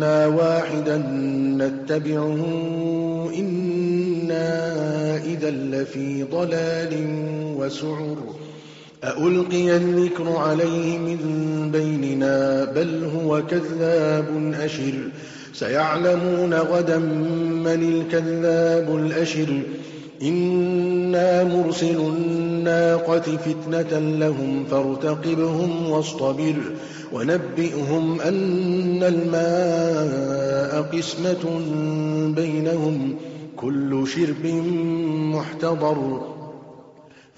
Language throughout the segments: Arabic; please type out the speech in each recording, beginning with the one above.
منا واحدا نتبعه إنا إذا لفي ضلال وسعر. أألقي الذكر عليه من بيننا بل هو كذاب أشر. سيعلمون غدا من الكذاب الأشر. إنا مرسل الناقة فتنة لهم فارتقبهم واصطبر ونبئهم أن الماء قسمة بينهم كل شرب محتضر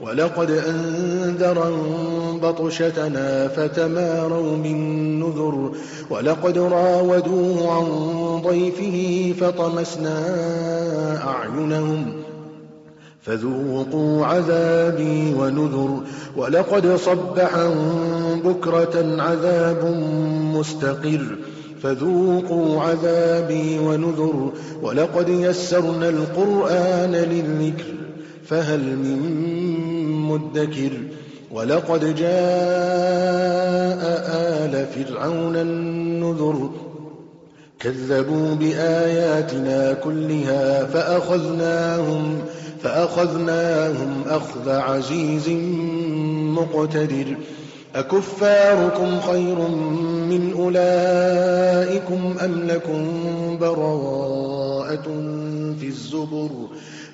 ولقد أنذرهم بطشتنا فتماروا بالنذر ولقد راودوه عن ضيفه فطمسنا أعينهم فذوقوا عذابي ونذر ولقد صبحهم بكرة عذاب مستقر فذوقوا عذابي ونذر ولقد يسرنا القرآن للذكر فهل من مدكر ولقد جاء آل فرعون النذر. كذبوا بآياتنا كلها فأخذناهم فأخذناهم أخذ عزيز مقتدر. أكفاركم خير من أولئكم أم لكم براءة في الزبر؟